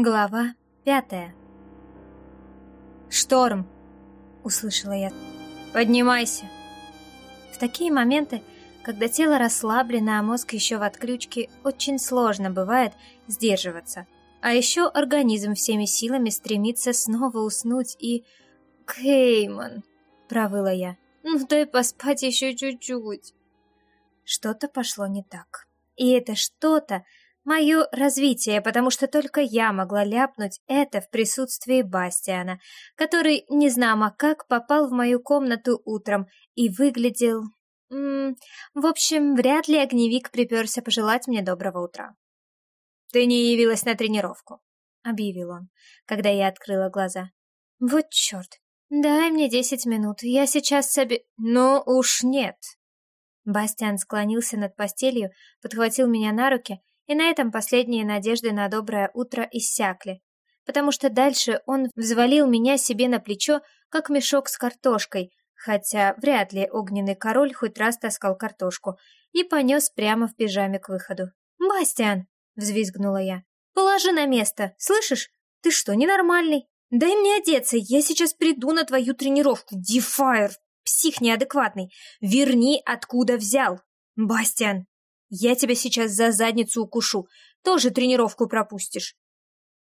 Глава пятая «Шторм!» — услышала я. «Поднимайся!» В такие моменты, когда тело расслаблено, а мозг еще в отключке, очень сложно бывает сдерживаться. А еще организм всеми силами стремится снова уснуть и... «Кейман!» — провыла я. «Ну дай поспать еще чуть-чуть!» Что-то пошло не так. И это что-то мое развитие, потому что только я могла ляпнуть это в присутствии Бастиана, который, не знамо как, попал в мою комнату утром и выглядел... М -м, в общем, вряд ли огневик приперся пожелать мне доброго утра. «Ты не явилась на тренировку», — объявил он, когда я открыла глаза. «Вот черт! Дай мне десять минут, я сейчас себе...» «Ну уж нет!» Бастиан склонился над постелью, подхватил меня на руки и на этом последние надежды на доброе утро иссякли, потому что дальше он взвалил меня себе на плечо, как мешок с картошкой, хотя вряд ли огненный король хоть раз таскал картошку, и понес прямо в пижаме к выходу. «Бастиан!» — взвизгнула я. «Положи на место, слышишь? Ты что, ненормальный? Дай мне одеться, я сейчас приду на твою тренировку, Дефайр, псих неадекватный. Верни, откуда взял. Бастиан, я тебя сейчас за задницу укушу, тоже тренировку пропустишь.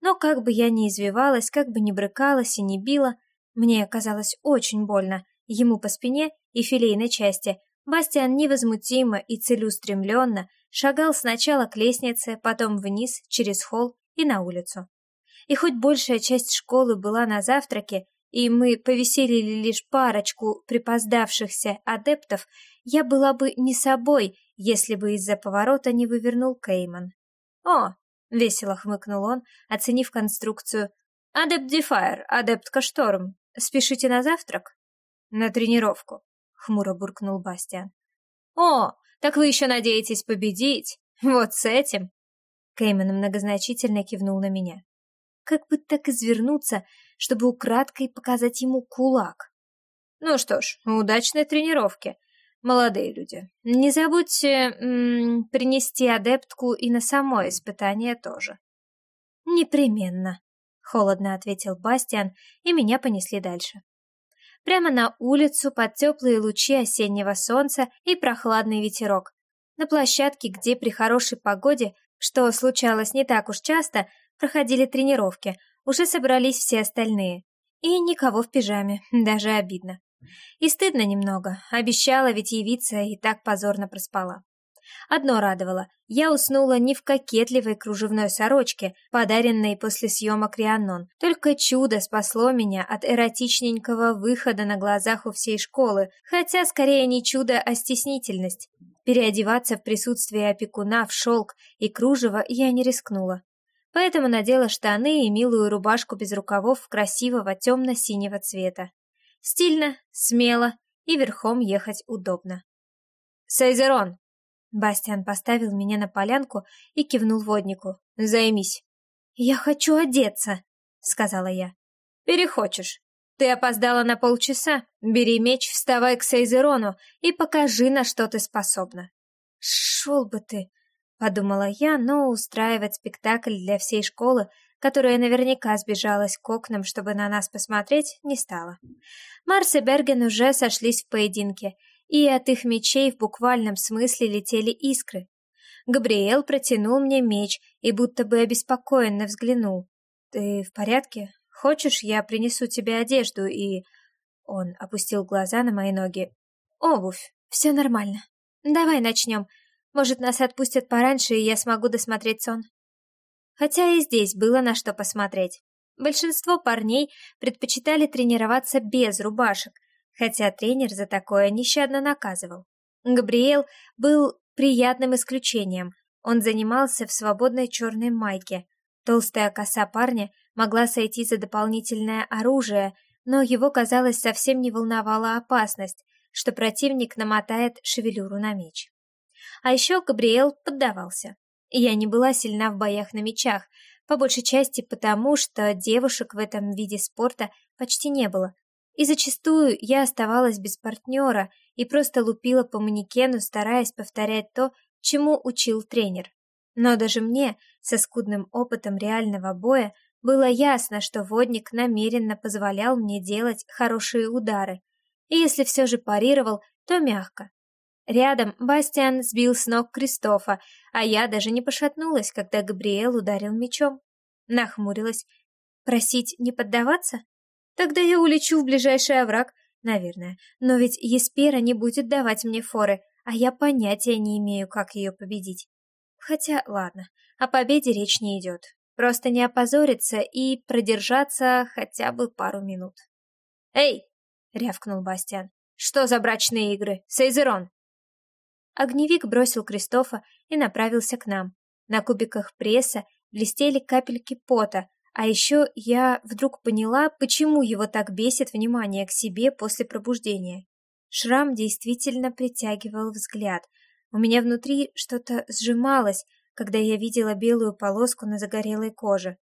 Но как бы я ни извивалась, как бы ни брыкалась и ни била, мне казалось очень больно ему по спине и филейной части. Бастиан невозмутимо и целеустремленно шагал сначала к лестнице, потом вниз, через холл и на улицу. И хоть большая часть школы была на завтраке, и мы повеселили лишь парочку припоздавшихся адептов, я была бы не собой, если бы из-за поворота не вывернул Кейман. «О!» — весело хмыкнул он, оценив конструкцию. «Адепт Дефайр, адептка Шторм, спешите на завтрак?» «На тренировку», — хмуро буркнул Бастиан. «О, так вы еще надеетесь победить? Вот с этим!» Кейман многозначительно кивнул на меня. Как бы так извернуться, чтобы украдкой показать ему кулак? Ну что ж, удачной тренировки, молодые люди. Не забудьте м -м, принести адептку и на само испытание тоже. Непременно, холодно ответил Бастиан, и меня понесли дальше. Прямо на улицу под теплые лучи осеннего солнца и прохладный ветерок. На площадке, где при хорошей погоде, что случалось не так уж часто, проходили тренировки, уже собрались все остальные. И никого в пижаме, даже обидно. И стыдно немного, обещала ведь явиться и так позорно проспала. Одно радовало, я уснула не в кокетливой кружевной сорочке, подаренной после съемок Рианнон. Только чудо спасло меня от эротичненького выхода на глазах у всей школы, хотя скорее не чудо, а стеснительность. Переодеваться в присутствии опекуна в шелк и кружево я не рискнула поэтому надела штаны и милую рубашку без рукавов красивого темно-синего цвета. Стильно, смело и верхом ехать удобно. «Сейзерон!» Бастиан поставил меня на полянку и кивнул воднику. «Займись». «Я хочу одеться», — сказала я. «Перехочешь. Ты опоздала на полчаса. Бери меч, вставай к Сейзерону и покажи, на что ты способна». «Шел бы ты!» Подумала я, но устраивать спектакль для всей школы, которая наверняка сбежалась к окнам, чтобы на нас посмотреть, не стала. Марс и Берген уже сошлись в поединке, и от их мечей в буквальном смысле летели искры. Габриэл протянул мне меч и будто бы обеспокоенно взглянул. «Ты в порядке? Хочешь, я принесу тебе одежду и...» Он опустил глаза на мои ноги. «Обувь. Все нормально. Давай начнем. Может, нас отпустят пораньше, и я смогу досмотреть сон. Хотя и здесь было на что посмотреть. Большинство парней предпочитали тренироваться без рубашек, хотя тренер за такое нещадно наказывал. Габриэл был приятным исключением. Он занимался в свободной черной майке. Толстая коса парня могла сойти за дополнительное оружие, но его, казалось, совсем не волновала опасность, что противник намотает шевелюру на меч. А еще Габриэл поддавался. Я не была сильна в боях на мечах, по большей части потому, что девушек в этом виде спорта почти не было. И зачастую я оставалась без партнера и просто лупила по манекену, стараясь повторять то, чему учил тренер. Но даже мне, со скудным опытом реального боя, было ясно, что водник намеренно позволял мне делать хорошие удары, и если все же парировал, то мягко. Рядом Бастиан сбил с ног Кристофа, а я даже не пошатнулась, когда Габриэл ударил мечом. Нахмурилась. Просить не поддаваться? Тогда я улечу в ближайший овраг, наверное. Но ведь Еспера не будет давать мне форы, а я понятия не имею, как ее победить. Хотя, ладно, о победе речь не идет. Просто не опозориться и продержаться хотя бы пару минут. «Эй!» — рявкнул Бастиан. «Что за брачные игры? Сейзерон!» Огневик бросил Кристофа и направился к нам. На кубиках пресса блестели капельки пота, а еще я вдруг поняла, почему его так бесит внимание к себе после пробуждения. Шрам действительно притягивал взгляд. У меня внутри что-то сжималось, когда я видела белую полоску на загорелой коже.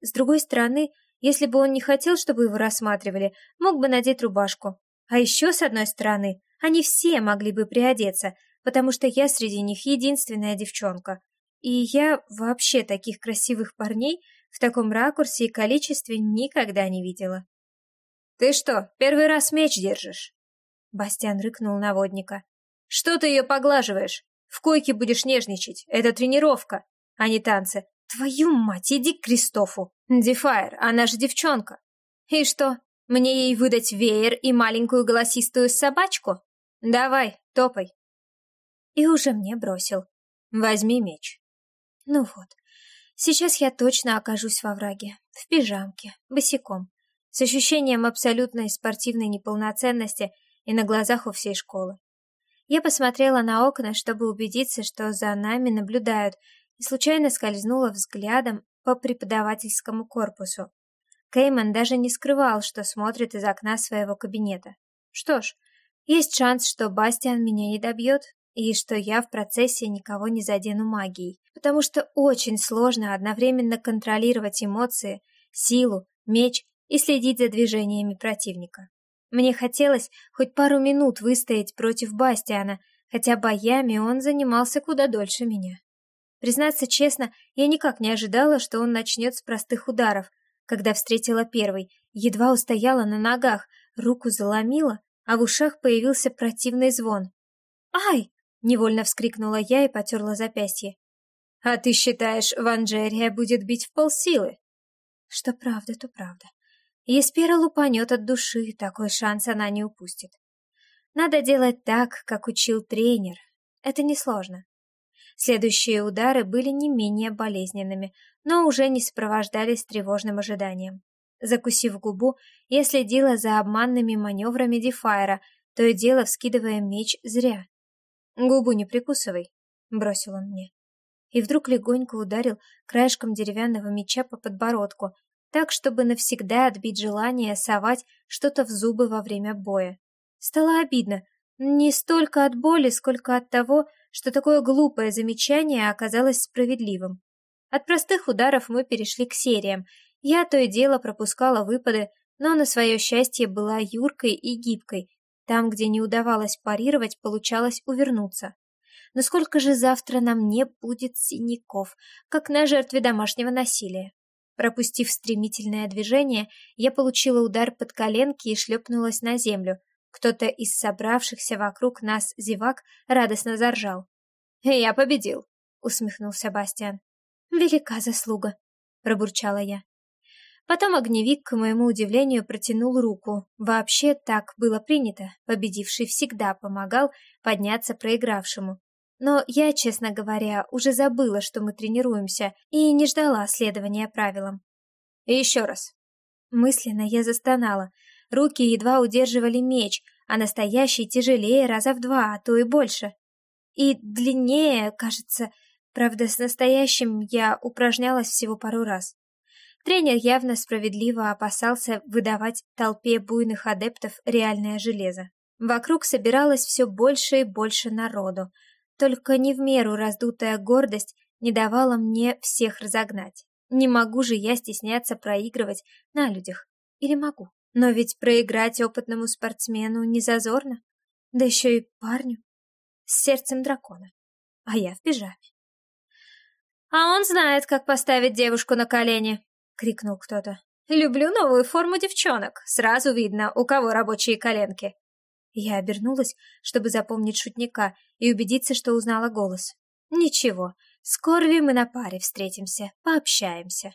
С другой стороны, если бы он не хотел, чтобы его рассматривали, мог бы надеть рубашку. А еще, с одной стороны, они все могли бы приодеться, потому что я среди них единственная девчонка. И я вообще таких красивых парней в таком ракурсе и количестве никогда не видела. «Ты что, первый раз меч держишь?» Бастиан рыкнул на водника. «Что ты ее поглаживаешь? В койке будешь нежничать. Это тренировка, а не танцы. Твою мать, иди к Кристофу. Дефайр, она же девчонка. И что, мне ей выдать веер и маленькую голосистую собачку? Давай, топай. И уже мне бросил. Возьми меч. Ну вот, сейчас я точно окажусь во враге. В пижамке, босиком. С ощущением абсолютной спортивной неполноценности и на глазах у всей школы. Я посмотрела на окна, чтобы убедиться, что за нами наблюдают, и случайно скользнула взглядом по преподавательскому корпусу. Кейман даже не скрывал, что смотрит из окна своего кабинета. Что ж, есть шанс, что Бастиан меня не добьет, и что я в процессе никого не задену магией, потому что очень сложно одновременно контролировать эмоции, силу, меч и следить за движениями противника. Мне хотелось хоть пару минут выстоять против Бастиана, хотя боями он занимался куда дольше меня. Признаться честно, я никак не ожидала, что он начнет с простых ударов. Когда встретила первый, едва устояла на ногах, руку заломила, а в ушах появился противный звон. «Ай!» — невольно вскрикнула я и потерла запястье. «А ты считаешь, Ванжерия будет бить в полсилы?» Что правда, то правда. Еспера лупанет от души, такой шанс она не упустит. Надо делать так, как учил тренер. Это несложно. Следующие удары были не менее болезненными, но уже не сопровождались тревожным ожиданием. Закусив губу, я следила за обманными маневрами Дефайра, то и дело вскидывая меч зря. «Губу не прикусывай», — бросил он мне. И вдруг легонько ударил краешком деревянного меча по подбородку, так, чтобы навсегда отбить желание совать что-то в зубы во время боя. Стало обидно, не столько от боли, сколько от того, что такое глупое замечание оказалось справедливым. От простых ударов мы перешли к сериям. Я то и дело пропускала выпады, но на свое счастье была юркой и гибкой. Там, где не удавалось парировать, получалось увернуться. Но сколько же завтра на мне будет синяков, как на жертве домашнего насилия? Пропустив стремительное движение, я получила удар под коленки и шлепнулась на землю. Кто-то из собравшихся вокруг нас зевак радостно заржал. «Я победил», — усмехнулся Бастиан. «Велика заслуга», — пробурчала я. Потом огневик, к моему удивлению, протянул руку. Вообще так было принято. Победивший всегда помогал подняться проигравшему. Но я, честно говоря, уже забыла, что мы тренируемся, и не ждала следования правилам. И еще раз. Мысленно я застонала. Руки едва удерживали меч, а настоящий тяжелее раза в два, а то и больше. И длиннее, кажется. Правда, с настоящим я упражнялась всего пару раз. Тренер явно справедливо опасался выдавать толпе буйных адептов реальное железо. Вокруг собиралось все больше и больше народу, только не в меру раздутая гордость не давала мне всех разогнать. Не могу же я стесняться проигрывать на людях. Или могу? Но ведь проиграть опытному спортсмену не зазорно. Да еще и парню. С сердцем дракона. А я в пижаме. «А он знает, как поставить девушку на колени!» — крикнул кто-то. «Люблю новую форму девчонок. Сразу видно, у кого рабочие коленки». Я обернулась, чтобы запомнить шутника и убедиться, что узнала голос. «Ничего, с мы на паре встретимся, пообщаемся».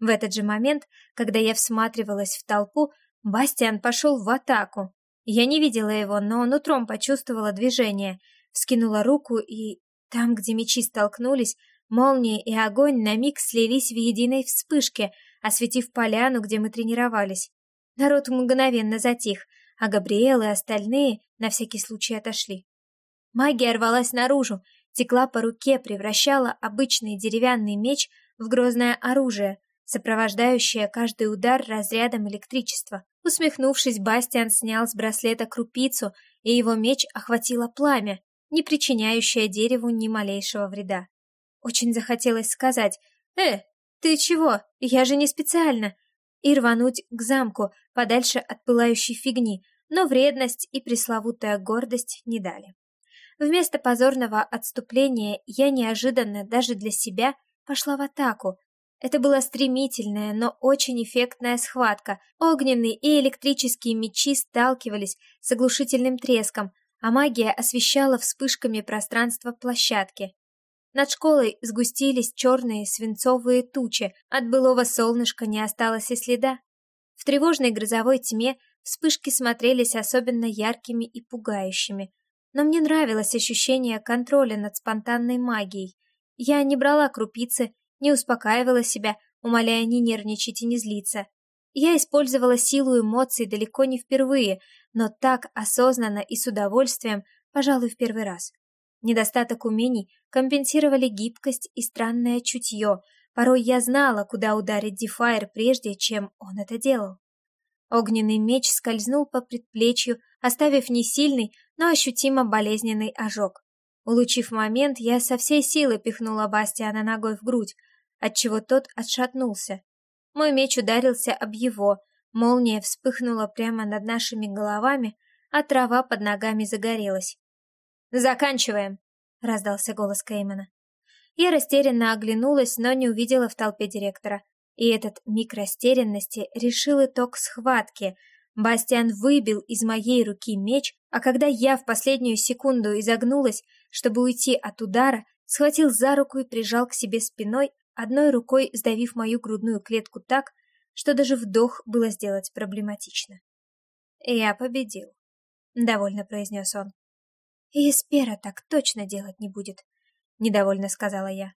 В этот же момент, когда я всматривалась в толпу, Бастиан пошел в атаку. Я не видела его, но утром почувствовала движение, вскинула руку и... Там, где мечи столкнулись, молния и огонь на миг слились в единой вспышке, осветив поляну, где мы тренировались. Народ мгновенно затих, а Габриэл и остальные на всякий случай отошли. Магия рвалась наружу, текла по руке, превращала обычный деревянный меч в грозное оружие, сопровождающее каждый удар разрядом электричества. Усмехнувшись, Бастиан снял с браслета крупицу, и его меч охватило пламя, не причиняющее дереву ни малейшего вреда. Очень захотелось сказать «Э, ты чего? Я же не специально!» и рвануть к замку, подальше от пылающей фигни, но вредность и пресловутая гордость не дали. Вместо позорного отступления я неожиданно даже для себя пошла в атаку. Это была стремительная, но очень эффектная схватка. Огненные и электрические мечи сталкивались с оглушительным треском, а магия освещала вспышками пространство площадки. Над школой сгустились черные свинцовые тучи, от былого солнышка не осталось и следа. В тревожной грозовой тьме вспышки смотрелись особенно яркими и пугающими. Но мне нравилось ощущение контроля над спонтанной магией. Я не брала крупицы, не успокаивала себя, умоляя не нервничать и не злиться. Я использовала силу эмоций далеко не впервые, но так осознанно и с удовольствием, пожалуй, в первый раз. Недостаток умений компенсировали гибкость и странное чутье. Порой я знала, куда ударить Дефайр, прежде чем он это делал. Огненный меч скользнул по предплечью, оставив не сильный, но ощутимо болезненный ожог. Улучив момент, я со всей силы пихнула Бастиана ногой в грудь, отчего тот отшатнулся. Мой меч ударился об его, молния вспыхнула прямо над нашими головами, а трава под ногами загорелась. «Заканчиваем!» — раздался голос Кеймана. Я растерянно оглянулась, но не увидела в толпе директора. И этот миг растерянности решил итог схватки. Бастиан выбил из моей руки меч, а когда я в последнюю секунду изогнулась, чтобы уйти от удара, схватил за руку и прижал к себе спиной, одной рукой сдавив мою грудную клетку так, что даже вдох было сделать проблематично. «Я победил», — довольно произнес он. И Эспера так точно делать не будет, недовольно сказала я.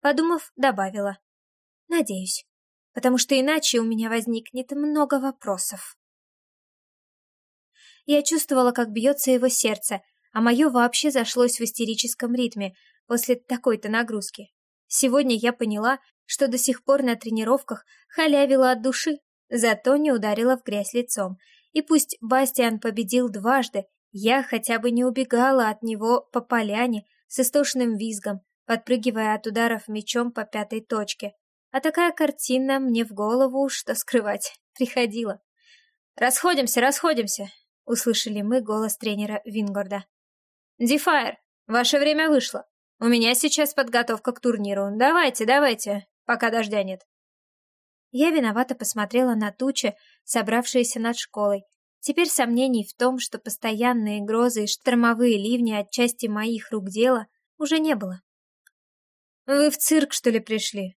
Подумав, добавила. Надеюсь, потому что иначе у меня возникнет много вопросов. Я чувствовала, как бьется его сердце, а мое вообще зашлось в истерическом ритме после такой-то нагрузки. Сегодня я поняла, что до сих пор на тренировках халявила от души, зато не ударила в грязь лицом. И пусть Бастиан победил дважды я хотя бы не убегала от него по поляне с истошным визгом, подпрыгивая от ударов мечом по пятой точке. А такая картина мне в голову, что скрывать, приходила. «Расходимся, расходимся!» — услышали мы голос тренера Вингорда. «Дефайр, ваше время вышло. У меня сейчас подготовка к турниру. Давайте, давайте, пока дождя нет». Я виновато посмотрела на тучи, собравшиеся над школой, Теперь сомнений в том, что постоянные грозы и штормовые ливни отчасти моих рук дело, уже не было. «Вы в цирк, что ли, пришли?»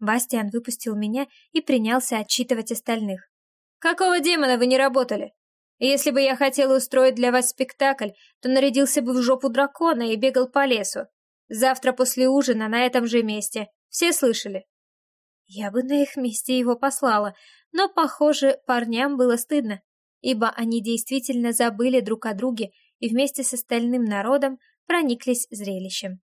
Бастиан выпустил меня и принялся отчитывать остальных. «Какого демона вы не работали? Если бы я хотел устроить для вас спектакль, то нарядился бы в жопу дракона и бегал по лесу. Завтра после ужина на этом же месте. Все слышали?» Я бы на их месте его послала, но, похоже, парням было стыдно ибо они действительно забыли друг о друге и вместе с остальным народом прониклись зрелищем.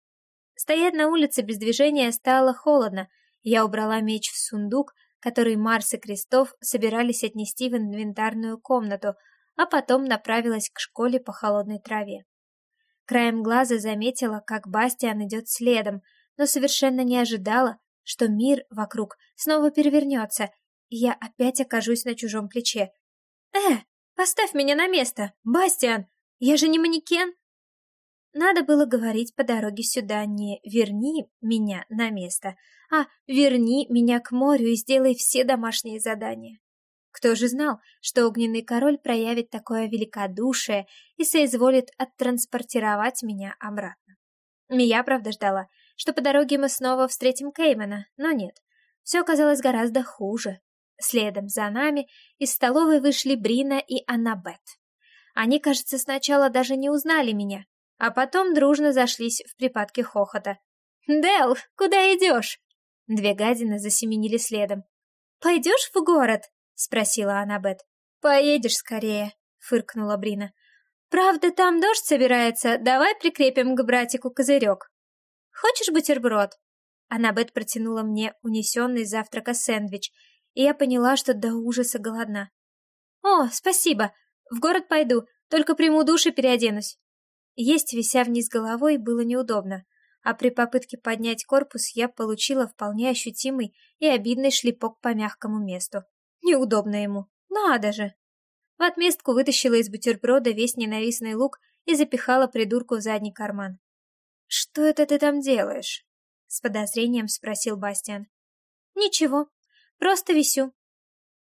Стоять на улице без движения стало холодно. Я убрала меч в сундук, который Марс и Крестов собирались отнести в инвентарную комнату, а потом направилась к школе по холодной траве. Краем глаза заметила, как Бастиан идет следом, но совершенно не ожидала, что мир вокруг снова перевернется, и я опять окажусь на чужом плече, «Э, поставь меня на место, Бастиан! Я же не манекен!» Надо было говорить по дороге сюда не «верни меня на место», а «верни меня к морю и сделай все домашние задания». Кто же знал, что огненный король проявит такое великодушие и соизволит оттранспортировать меня обратно? Я, правда, ждала, что по дороге мы снова встретим Кеймана, но нет. Все оказалось гораздо хуже. Следом за нами из столовой вышли Брина и Аннабет. Они, кажется, сначала даже не узнали меня, а потом дружно зашлись в припадке хохота. «Дел, куда идешь?» Две гадины засеменили следом. «Пойдешь в город?» — спросила Аннабет. «Поедешь скорее», — фыркнула Брина. «Правда, там дождь собирается, давай прикрепим к братику козырек. Хочешь бутерброд?» Аннабет протянула мне унесенный завтрака сэндвич, и я поняла, что до ужаса голодна. «О, спасибо! В город пойду, только приму душ и переоденусь». Есть, вися вниз головой, было неудобно, а при попытке поднять корпус я получила вполне ощутимый и обидный шлепок по мягкому месту. Неудобно ему. Надо же. В отместку вытащила из бутерброда весь ненавистный лук и запихала придурку в задний карман. «Что это ты там делаешь?» — с подозрением спросил Бастиан. «Ничего, просто висю».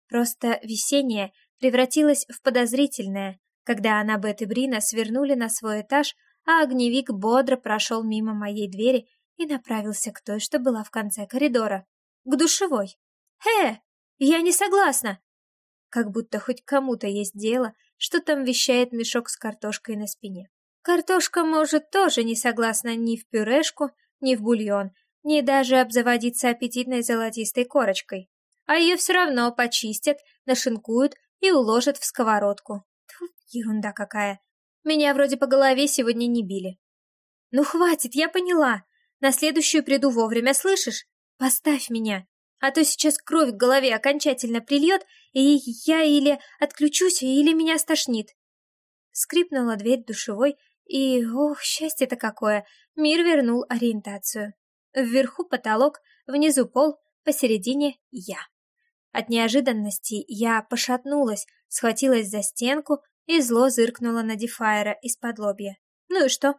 Просто висение превратилось в подозрительное, когда Аннабет и Брина свернули на свой этаж, а огневик бодро прошел мимо моей двери и направился к той, что была в конце коридора, к душевой. «Э, я не согласна!» Как будто хоть кому-то есть дело, что там вещает мешок с картошкой на спине. Картошка, может, тоже не согласна ни в пюрешку, ни в бульон, ни даже обзаводиться аппетитной золотистой корочкой. А ее все равно почистят, нашинкуют и уложат в сковородку. Тьфу, ерунда какая. Меня вроде по голове сегодня не били. Ну хватит, я поняла. На следующую приду вовремя, слышишь? Поставь меня а то сейчас кровь в голове окончательно прильет, и я или отключусь, или меня стошнит. Скрипнула дверь душевой, и, ох, счастье-то какое, мир вернул ориентацию. Вверху потолок, внизу пол, посередине я. От неожиданности я пошатнулась, схватилась за стенку и зло зыркнула на Дефайра из-под лобья. Ну и что?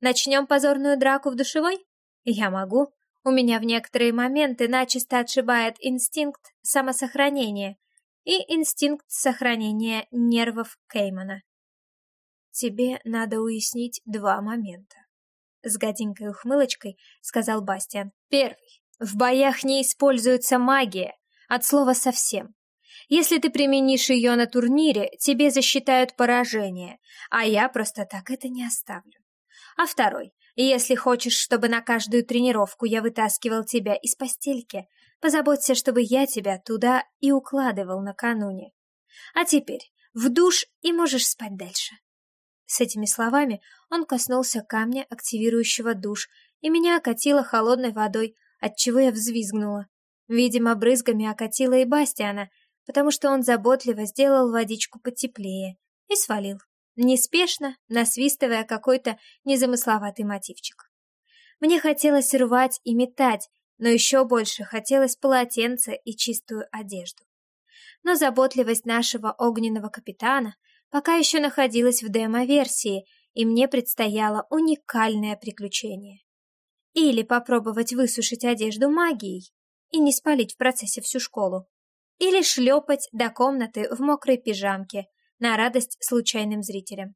Начнем позорную драку в душевой? Я могу. У меня в некоторые моменты начисто отшибает инстинкт самосохранения и инстинкт сохранения нервов Кеймана. Тебе надо уяснить два момента. С гаденькой ухмылочкой сказал Бастиан. Первый. В боях не используется магия, от слова совсем. Если ты применишь ее на турнире, тебе засчитают поражение, а я просто так это не оставлю. А второй. Если хочешь, чтобы на каждую тренировку я вытаскивал тебя из постельки, позаботься, чтобы я тебя туда и укладывал накануне. А теперь в душ и можешь спать дальше. С этими словами он коснулся камня, активирующего душ, и меня окатило холодной водой, отчего я взвизгнула. Видимо, брызгами окатило и Бастиана, потому что он заботливо сделал водичку потеплее и свалил неспешно насвистывая какой-то незамысловатый мотивчик. Мне хотелось рвать и метать, но еще больше хотелось полотенце и чистую одежду. Но заботливость нашего огненного капитана пока еще находилась в демо-версии, и мне предстояло уникальное приключение. Или попробовать высушить одежду магией и не спалить в процессе всю школу. Или шлепать до комнаты в мокрой пижамке, на радость случайным зрителям.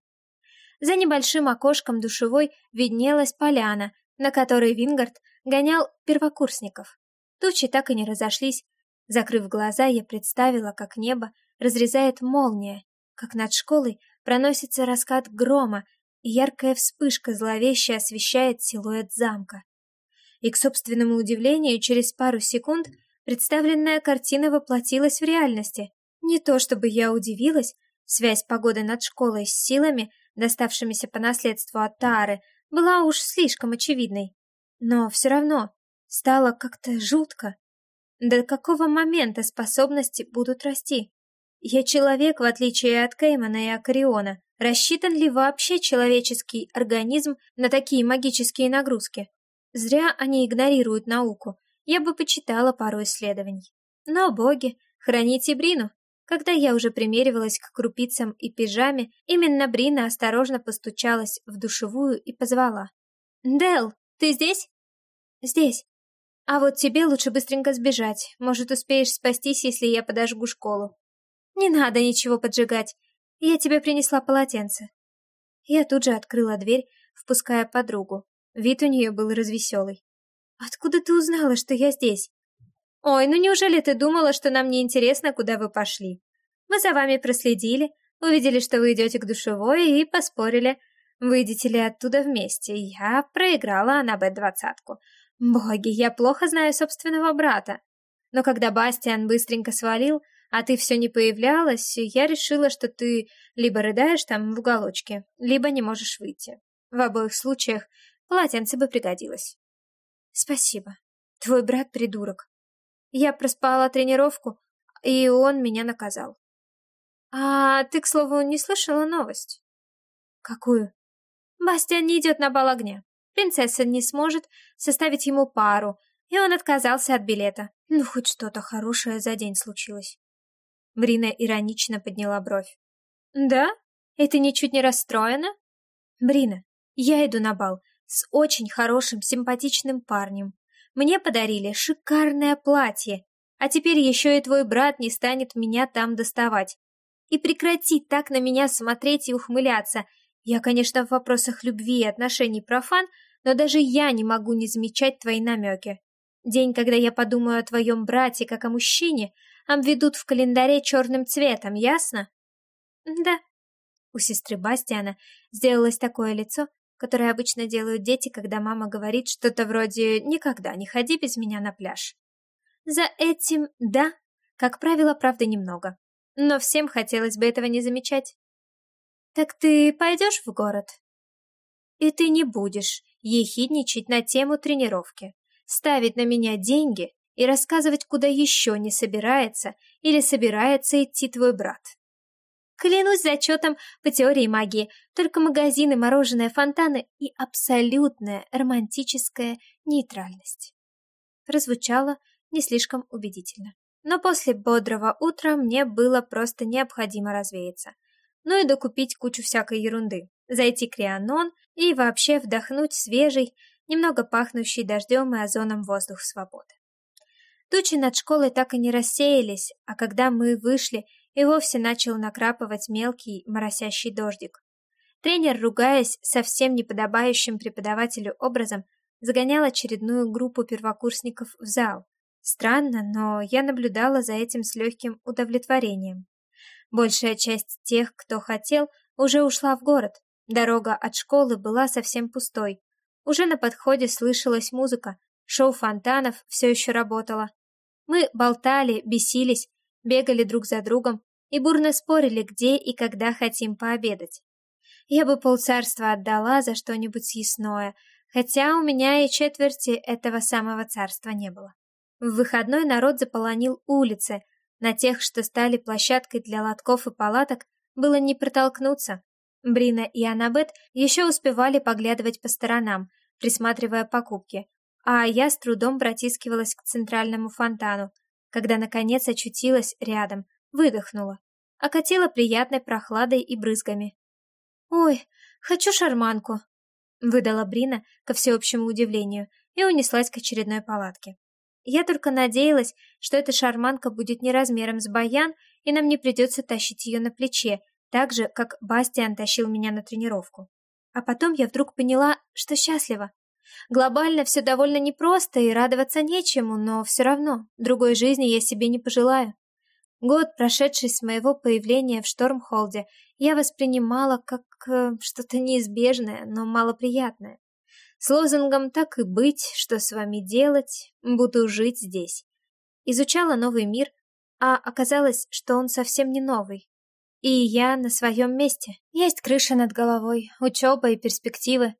За небольшим окошком душевой виднелась поляна, на которой Вингард гонял первокурсников. Тучи так и не разошлись. Закрыв глаза, я представила, как небо разрезает молния, как над школой проносится раскат грома, и яркая вспышка зловеще освещает силуэт замка. И, к собственному удивлению, через пару секунд представленная картина воплотилась в реальности. Не то чтобы я удивилась, Связь погоды над школой с силами, доставшимися по наследству от Тары, была уж слишком очевидной. Но все равно стало как-то жутко. До какого момента способности будут расти? Я человек, в отличие от Кеймана и Акариона. Рассчитан ли вообще человеческий организм на такие магические нагрузки? Зря они игнорируют науку. Я бы почитала пару исследований. Но боги, храните Брину, Когда я уже примеривалась к крупицам и пижаме, именно Брина осторожно постучалась в душевую и позвала. «Дел, ты здесь?» «Здесь. А вот тебе лучше быстренько сбежать. Может, успеешь спастись, если я подожгу школу». «Не надо ничего поджигать. Я тебе принесла полотенце». Я тут же открыла дверь, впуская подругу. Вид у нее был развеселый. «Откуда ты узнала, что я здесь?» «Ой, ну неужели ты думала, что нам не интересно, куда вы пошли? Мы за вами проследили, увидели, что вы идете к душевой и поспорили, выйдете ли оттуда вместе. Я проиграла Аннабет двадцатку. Боги, я плохо знаю собственного брата. Но когда Бастиан быстренько свалил, а ты все не появлялась, я решила, что ты либо рыдаешь там в уголочке, либо не можешь выйти. В обоих случаях полотенце бы пригодилось. Спасибо. Твой брат придурок. Я проспала тренировку, и он меня наказал. А ты, к слову, не слышала новость? Какую? Бастиан не идет на бал огня. Принцесса не сможет составить ему пару, и он отказался от билета. Ну, хоть что-то хорошее за день случилось. Брина иронично подняла бровь. Да? И ты ничуть не расстроена? Брина, я иду на бал с очень хорошим, симпатичным парнем. Мне подарили шикарное платье, а теперь еще и твой брат не станет меня там доставать. И прекрати так на меня смотреть и ухмыляться. Я, конечно, в вопросах любви и отношений профан, но даже я не могу не замечать твои намеки. День, когда я подумаю о твоем брате как о мужчине, обведут в календаре черным цветом, ясно? Да. У сестры Бастиана сделалось такое лицо, которые обычно делают дети, когда мама говорит что-то вроде «никогда не ходи без меня на пляж». За этим «да», как правило, правда немного. Но всем хотелось бы этого не замечать. «Так ты пойдешь в город?» «И ты не будешь ехидничать на тему тренировки, ставить на меня деньги и рассказывать, куда еще не собирается или собирается идти твой брат. Клянусь зачетом по теории магии, только магазины, мороженое, фонтаны и абсолютная романтическая нейтральность. Прозвучало не слишком убедительно. Но после бодрого утра мне было просто необходимо развеяться. Ну и докупить кучу всякой ерунды. Зайти к Рианон и вообще вдохнуть свежий, немного пахнущий дождем и озоном воздух свободы. Тучи над школой так и не рассеялись, а когда мы вышли и вовсе начал накрапывать мелкий моросящий дождик. Тренер, ругаясь совсем неподобающим преподавателю образом, загонял очередную группу первокурсников в зал. Странно, но я наблюдала за этим с легким удовлетворением. Большая часть тех, кто хотел, уже ушла в город. Дорога от школы была совсем пустой. Уже на подходе слышалась музыка, шоу фонтанов все еще работало. Мы болтали, бесились, бегали друг за другом, и бурно спорили, где и когда хотим пообедать. Я бы полцарства отдала за что-нибудь съестное, хотя у меня и четверти этого самого царства не было. В выходной народ заполонил улицы, на тех, что стали площадкой для лотков и палаток, было не протолкнуться. Брина и Анабет еще успевали поглядывать по сторонам, присматривая покупки, а я с трудом протискивалась к центральному фонтану, когда наконец очутилась рядом, выдохнула, окатила приятной прохладой и брызгами. «Ой, хочу шарманку!» выдала Брина ко всеобщему удивлению и унеслась к очередной палатке. Я только надеялась, что эта шарманка будет не размером с баян, и нам не придется тащить ее на плече, так же, как Бастиан тащил меня на тренировку. А потом я вдруг поняла, что счастлива. Глобально все довольно непросто и радоваться нечему, но все равно другой жизни я себе не пожелаю. Год, прошедший с моего появления в Штормхолде, я воспринимала как э, что-то неизбежное, но малоприятное. С лозунгом «так и быть, что с вами делать, буду жить здесь». Изучала новый мир, а оказалось, что он совсем не новый. И я на своем месте. Есть крыша над головой, учеба и перспективы,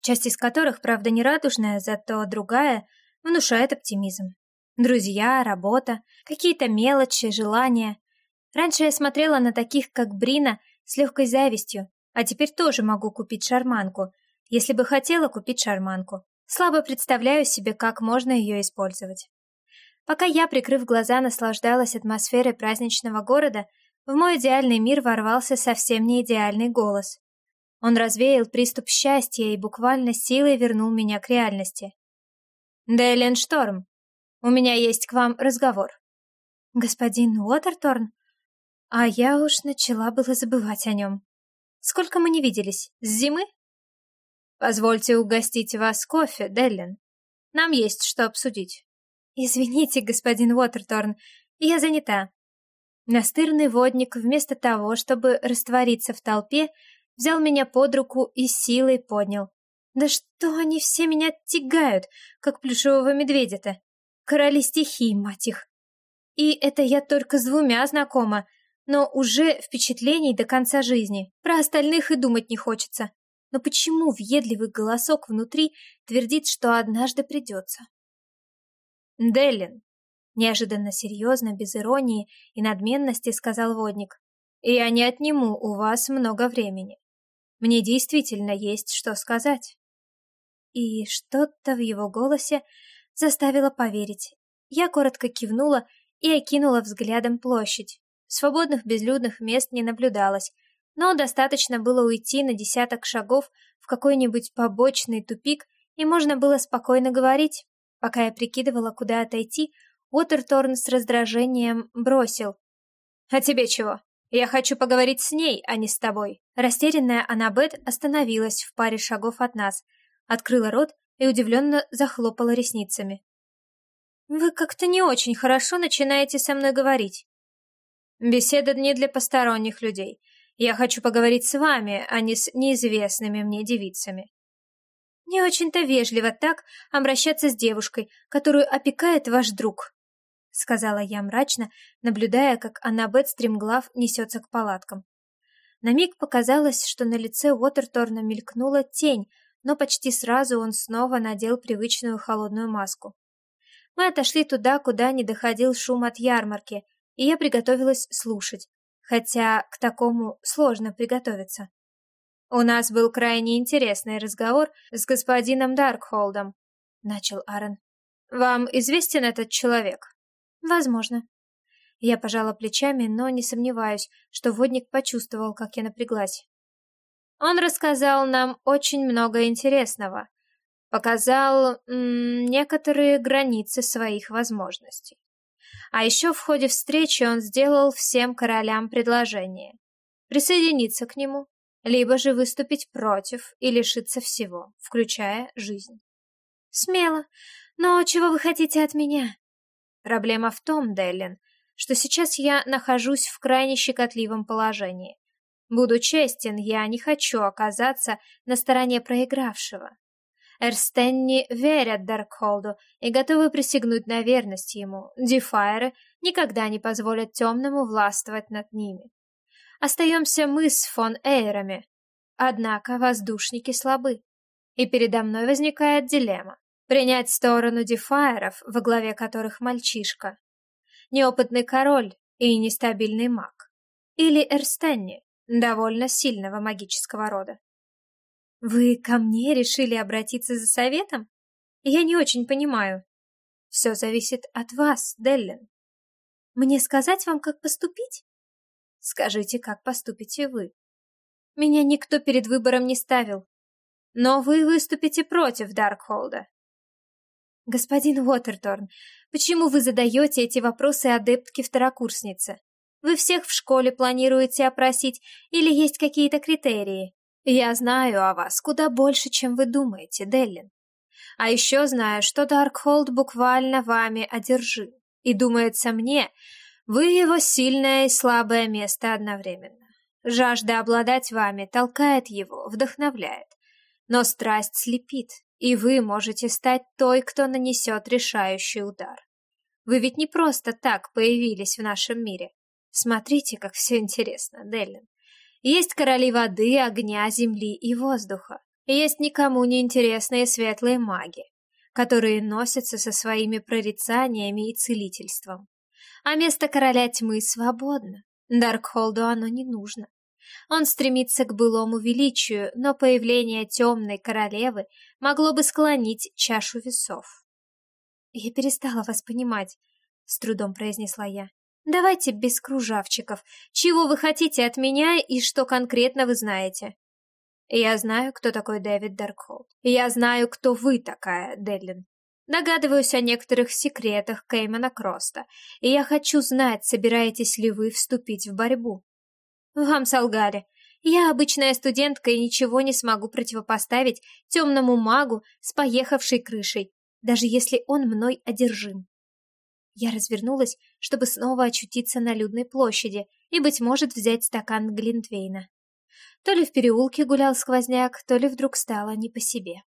часть из которых, правда, не радужная, зато другая внушает оптимизм. Друзья, работа, какие-то мелочи, желания. Раньше я смотрела на таких, как Брина, с легкой завистью, а теперь тоже могу купить шарманку, если бы хотела купить шарманку. Слабо представляю себе, как можно ее использовать. Пока я, прикрыв глаза, наслаждалась атмосферой праздничного города, в мой идеальный мир ворвался совсем не идеальный голос. Он развеял приступ счастья и буквально силой вернул меня к реальности. «Дейлен Шторм, у меня есть к вам разговор». «Господин Уотерторн?» А я уж начала было забывать о нем. Сколько мы не виделись? С зимы? Позвольте угостить вас кофе, Деллин. Нам есть что обсудить. Извините, господин Уотерторн, я занята. Настырный водник, вместо того, чтобы раствориться в толпе, взял меня под руку и силой поднял. Да что они все меня тягают, как плюшевого медведя-то? Короли стихий, мать их. И это я только с двумя знакома, но уже впечатлений до конца жизни. Про остальных и думать не хочется. Но почему въедливый голосок внутри твердит, что однажды придется? Деллин, неожиданно серьезно, без иронии и надменности сказал водник. Я не отниму у вас много времени. Мне действительно есть что сказать. И что-то в его голосе заставило поверить. Я коротко кивнула и окинула взглядом площадь. Свободных безлюдных мест не наблюдалось, но достаточно было уйти на десяток шагов в какой-нибудь побочный тупик, и можно было спокойно говорить. Пока я прикидывала, куда отойти, Уотерторн с раздражением бросил. «А тебе чего? Я хочу поговорить с ней, а не с тобой». Растерянная Аннабет остановилась в паре шагов от нас, открыла рот и удивленно захлопала ресницами. «Вы как-то не очень хорошо начинаете со мной говорить». Беседа не для посторонних людей. Я хочу поговорить с вами, а не с неизвестными мне девицами. Не очень-то вежливо так обращаться с девушкой, которую опекает ваш друг, сказала я мрачно, наблюдая, как Аннабет стремглав несется к палаткам. На миг показалось, что на лице Уотерторна мелькнула тень, но почти сразу он снова надел привычную холодную маску. Мы отошли туда, куда не доходил шум от ярмарки, и я приготовилась слушать, хотя к такому сложно приготовиться. «У нас был крайне интересный разговор с господином Даркхолдом», — начал Аарон. «Вам известен этот человек?» «Возможно». Я пожала плечами, но не сомневаюсь, что водник почувствовал, как я напряглась. Он рассказал нам очень много интересного, показал некоторые границы своих возможностей. А еще в ходе встречи он сделал всем королям предложение присоединиться к нему, либо же выступить против и лишиться всего, включая жизнь. Смело, но чего вы хотите от меня? Проблема в том, Деллин, что сейчас я нахожусь в крайне щекотливом положении. Буду честен, я не хочу оказаться на стороне проигравшего. Эрстенни верят Даркхолду и готовы присягнуть на верность ему. Дефайры никогда не позволят темному властвовать над ними. Остаемся мы с фон Эйрами. Однако воздушники слабы. И передо мной возникает дилемма. Принять сторону дефайеров, во главе которых мальчишка. Неопытный король и нестабильный маг. Или Эрстенни, довольно сильного магического рода. Вы ко мне решили обратиться за советом? Я не очень понимаю. Все зависит от вас, Деллин. Мне сказать вам, как поступить? Скажите, как поступите вы. Меня никто перед выбором не ставил. Но вы выступите против Даркхолда. Господин Уотерторн, почему вы задаете эти вопросы адептке-второкурснице? Вы всех в школе планируете опросить или есть какие-то критерии? Я знаю о вас куда больше, чем вы думаете, Деллин. А еще знаю, что Даркхолд буквально вами одержим. И думается мне, вы его сильное и слабое место одновременно. Жажда обладать вами толкает его, вдохновляет. Но страсть слепит, и вы можете стать той, кто нанесет решающий удар. Вы ведь не просто так появились в нашем мире. Смотрите, как все интересно, Деллин. Есть короли воды, огня, земли и воздуха. есть никому не интересные светлые маги, которые носятся со своими прорицаниями и целительством. А место короля тьмы свободно. Даркхолду оно не нужно. Он стремится к былому величию, но появление темной королевы могло бы склонить чашу весов. Я перестала вас понимать. с трудом произнесла я. Давайте без кружавчиков. Чего вы хотите от меня и что конкретно вы знаете? Я знаю, кто такой Дэвид Даркхолд. Я знаю, кто вы такая, Деллин. Догадываюсь о некоторых секретах Кеймана Кроста, и я хочу знать, собираетесь ли вы вступить в борьбу. Вам солгали. Я обычная студентка и ничего не смогу противопоставить темному магу с поехавшей крышей, даже если он мной одержим. Я развернулась, чтобы снова очутиться на людной площади и, быть может, взять стакан Глинтвейна. То ли в переулке гулял сквозняк, то ли вдруг стало не по себе.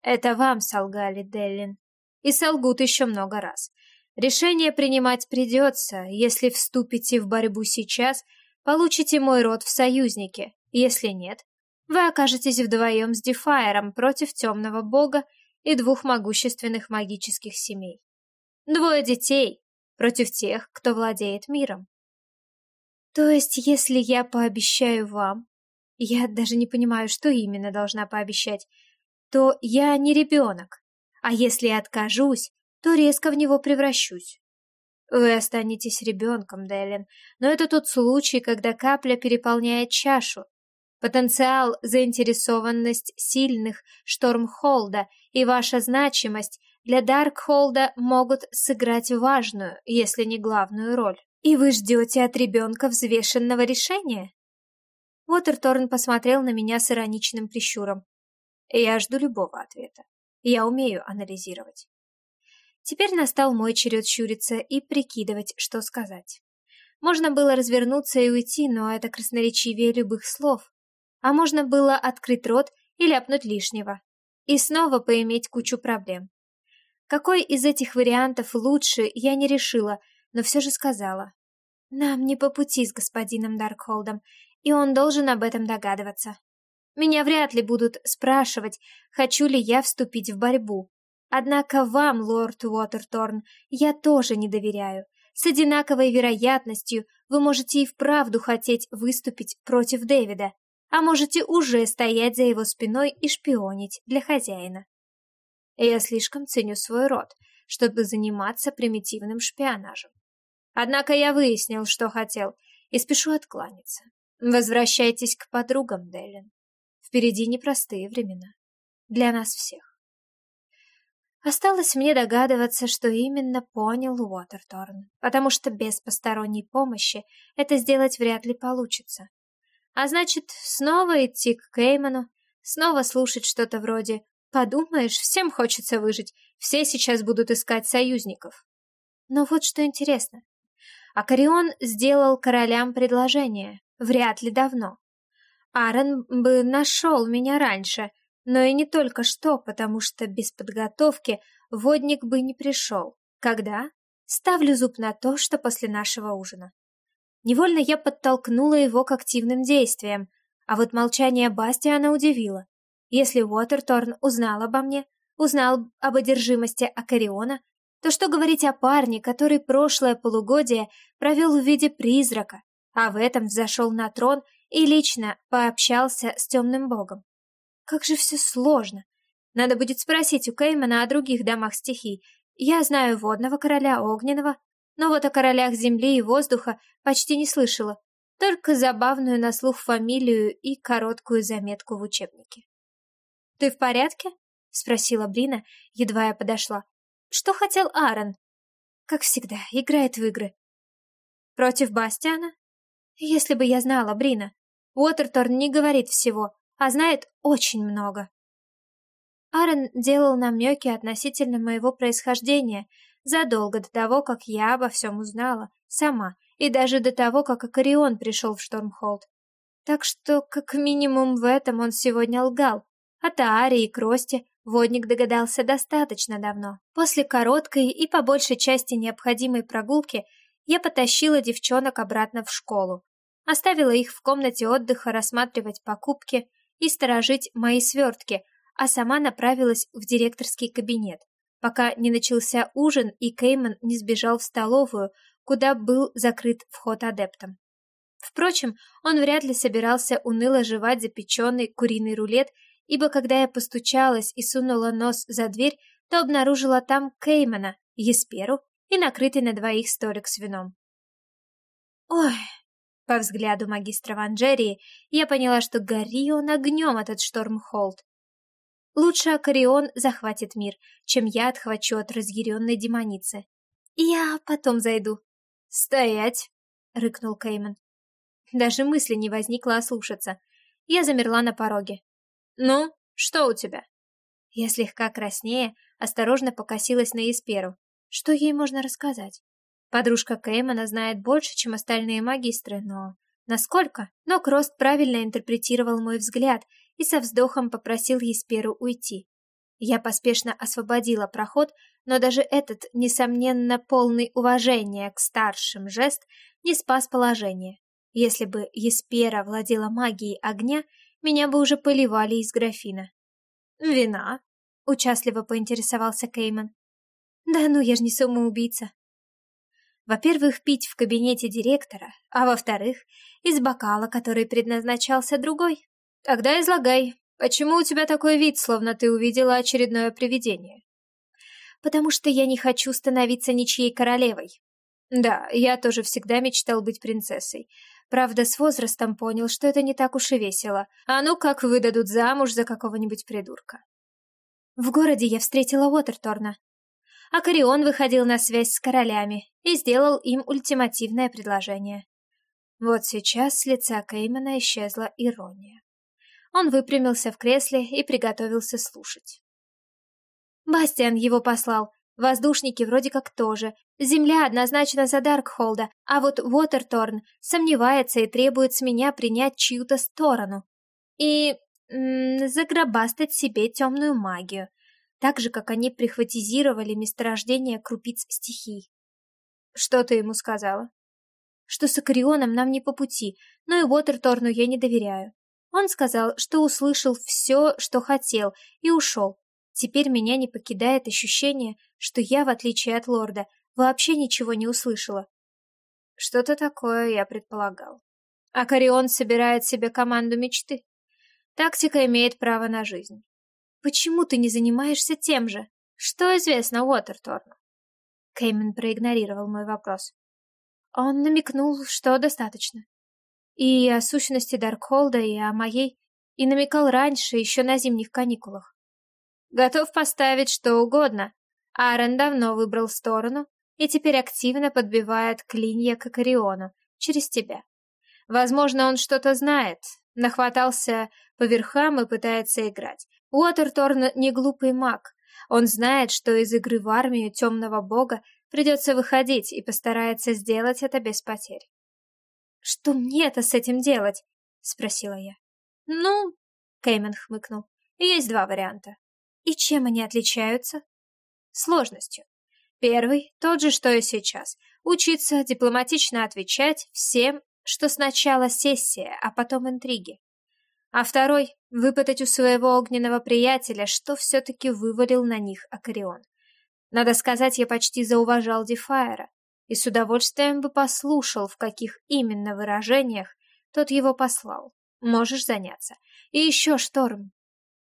Это вам солгали, Деллин. И солгут еще много раз. Решение принимать придется. Если вступите в борьбу сейчас, получите мой род в союзнике. Если нет, вы окажетесь вдвоем с Дефайером против темного бога и двух могущественных магических семей. Двое детей против тех, кто владеет миром. То есть, если я пообещаю вам, я даже не понимаю, что именно должна пообещать, то я не ребенок, а если откажусь, то резко в него превращусь. Вы останетесь ребенком, Делин, но это тот случай, когда капля переполняет чашу. Потенциал, заинтересованность сильных Штормхолда и ваша значимость для Даркхолда могут сыграть важную, если не главную роль. «И вы ждете от ребенка взвешенного решения?» Уотерторн посмотрел на меня с ироничным прищуром. «Я жду любого ответа. Я умею анализировать». Теперь настал мой черед щуриться и прикидывать, что сказать. Можно было развернуться и уйти, но это красноречивее любых слов. А можно было открыть рот и ляпнуть лишнего. И снова поиметь кучу проблем. Какой из этих вариантов лучше, я не решила, но все же сказала. «Нам не по пути с господином Даркхолдом, и он должен об этом догадываться. Меня вряд ли будут спрашивать, хочу ли я вступить в борьбу. Однако вам, лорд Уотерторн, я тоже не доверяю. С одинаковой вероятностью вы можете и вправду хотеть выступить против Дэвида, а можете уже стоять за его спиной и шпионить для хозяина. Я слишком ценю свой род, чтобы заниматься примитивным шпионажем. Однако я выяснил, что хотел, и спешу откланяться. Возвращайтесь к подругам, Деллин. Впереди непростые времена. Для нас всех. Осталось мне догадываться, что именно понял Уотерторн, потому что без посторонней помощи это сделать вряд ли получится. А значит, снова идти к Кейману, снова слушать что-то вроде Подумаешь, всем хочется выжить, все сейчас будут искать союзников. Но вот что интересно. Акарион сделал королям предложение, вряд ли давно. Аарон бы нашел меня раньше, но и не только что, потому что без подготовки водник бы не пришел. Когда? Ставлю зуб на то, что после нашего ужина. Невольно я подтолкнула его к активным действиям, а вот молчание Бастиана удивило. Если Уотерторн узнал обо мне, узнал об одержимости Акариона, то что говорить о парне, который прошлое полугодие провел в виде призрака, а в этом взошел на трон и лично пообщался с темным богом? Как же все сложно. Надо будет спросить у Кеймана о других домах стихий. Я знаю водного короля огненного, но вот о королях земли и воздуха почти не слышала, только забавную на слух фамилию и короткую заметку в учебнике. «Ты в порядке?» — спросила Брина, едва я подошла. «Что хотел Аарон?» «Как всегда, играет в игры». «Против Бастиана?» «Если бы я знала, Брина. Уотерторн не говорит всего, а знает очень много». Аарон делал намеки относительно моего происхождения задолго до того, как я обо всем узнала, сама, и даже до того, как Акарион пришел в Штормхолд. Так что, как минимум, в этом он сегодня лгал, о Тааре и Кросте водник догадался достаточно давно. После короткой и по большей части необходимой прогулки я потащила девчонок обратно в школу. Оставила их в комнате отдыха рассматривать покупки и сторожить мои свертки, а сама направилась в директорский кабинет, пока не начался ужин и Кейман не сбежал в столовую, куда был закрыт вход адептам. Впрочем, он вряд ли собирался уныло жевать запеченный куриный рулет ибо когда я постучалась и сунула нос за дверь, то обнаружила там Кеймана, Есперу и накрытый на двоих столик с вином. Ой, по взгляду магистра Ванжерии я поняла, что гори он огнем этот Штормхолд. Лучше Акарион захватит мир, чем я отхвачу от разъяренной демоницы. Я потом зайду. «Стоять!» — рыкнул Кейман. Даже мысли не возникло ослушаться. Я замерла на пороге. «Ну, что у тебя?» Я слегка краснее, осторожно покосилась на Есперу. Что ей можно рассказать? Подружка Кеймана знает больше, чем остальные магистры, но... Насколько? Но Крост правильно интерпретировал мой взгляд и со вздохом попросил Есперу уйти. Я поспешно освободила проход, но даже этот, несомненно, полный уважения к старшим жест не спас положение. Если бы Еспера владела магией огня, меня бы уже поливали из графина. «Вина?» — участливо поинтересовался Кейман. «Да ну, я ж не самоубийца». Во-первых, пить в кабинете директора, а во-вторых, из бокала, который предназначался другой. Тогда излагай, почему у тебя такой вид, словно ты увидела очередное привидение? Потому что я не хочу становиться ничьей королевой. Да, я тоже всегда мечтал быть принцессой. Правда, с возрастом понял, что это не так уж и весело. А ну как выдадут замуж за какого-нибудь придурка. В городе я встретила Уотерторна. Акарион выходил на связь с королями и сделал им ультимативное предложение. Вот сейчас с лица Кеймана исчезла ирония. Он выпрямился в кресле и приготовился слушать. Бастиан его послал, воздушники вроде как тоже, земля однозначно за Даркхолда, а вот Уотерторн сомневается и требует с меня принять чью-то сторону. И м -м, загробастать себе темную магию — так же, как они прихватизировали месторождение крупиц стихий. Что ты ему сказала? Что с Акарионом нам не по пути, но и Уотерторну я не доверяю. Он сказал, что услышал все, что хотел, и ушел. Теперь меня не покидает ощущение, что я, в отличие от лорда, вообще ничего не услышала. Что-то такое я предполагал. Акарион собирает себе команду мечты. Тактика имеет право на жизнь. Почему ты не занимаешься тем же? Что известно Уотерторну?» Кеймен проигнорировал мой вопрос. Он намекнул, что достаточно. И о сущности Даркхолда, и о моей, и намекал раньше, еще на зимних каникулах. Готов поставить что угодно. Аарон давно выбрал сторону и теперь активно подбивает клинья к Акариону через тебя. Возможно, он что-то знает, нахватался по верхам и пытается играть. Уотерторн не глупый маг. Он знает, что из игры в армию темного бога придется выходить и постарается сделать это без потерь. «Что мне-то с этим делать?» — спросила я. «Ну...» — Кеймен хмыкнул. «Есть два варианта. И чем они отличаются?» «Сложностью. Первый — тот же, что и сейчас. Учиться дипломатично отвечать всем, что сначала сессия, а потом интриги а второй — выпытать у своего огненного приятеля, что все-таки вывалил на них Акарион. Надо сказать, я почти зауважал Дефайра и с удовольствием бы послушал, в каких именно выражениях тот его послал. Можешь заняться. И еще шторм.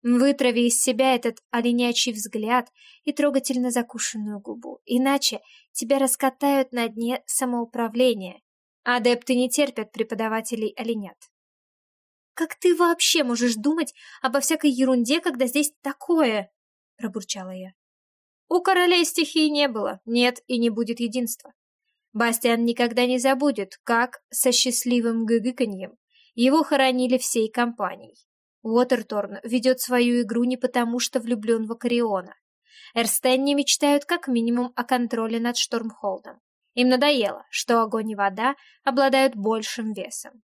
Вытрави из себя этот оленячий взгляд и трогательно закушенную губу, иначе тебя раскатают на дне самоуправления. Адепты не терпят преподавателей оленят. Как ты вообще можешь думать обо всякой ерунде, когда здесь такое? Пробурчала я. У королей стихии не было, нет и не будет единства. Бастиан никогда не забудет, как со счастливым гыгыканьем его хоронили всей компанией. Уотерторн ведет свою игру не потому, что влюблен в Акариона. Эрстенни мечтают как минимум о контроле над Штормхолдом. Им надоело, что огонь и вода обладают большим весом.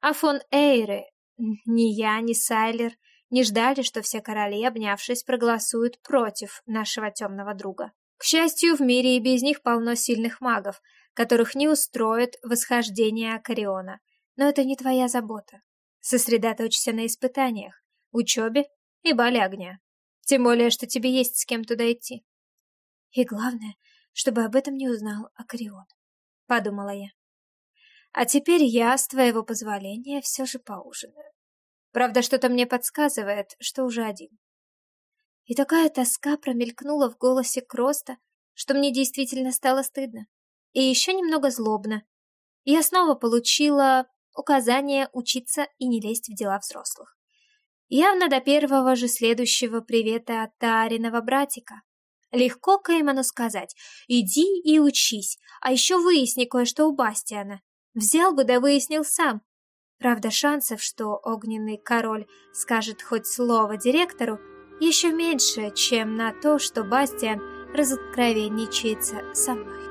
А фон Эйре ни я, ни Сайлер не ждали, что все короли, обнявшись, проголосуют против нашего темного друга. К счастью, в мире и без них полно сильных магов, которых не устроит восхождение Акариона. Но это не твоя забота. Сосредоточься на испытаниях, учебе и бале огня. Тем более, что тебе есть с кем туда идти. И главное, чтобы об этом не узнал Акарион, — подумала я. А теперь я, с твоего позволения, все же поужинаю. Правда, что-то мне подсказывает, что уже один. И такая тоска промелькнула в голосе Кроста, что мне действительно стало стыдно. И еще немного злобно. Я снова получила указание учиться и не лезть в дела взрослых. Явно до первого же следующего привета от Тариного братика. Легко Кейману сказать «иди и учись, а еще выясни кое-что у Бастиана». Взял бы да выяснил сам. Правда, шансов, что огненный король скажет хоть слово директору, еще меньше, чем на то, что Бастиан разоткровенничается со мной.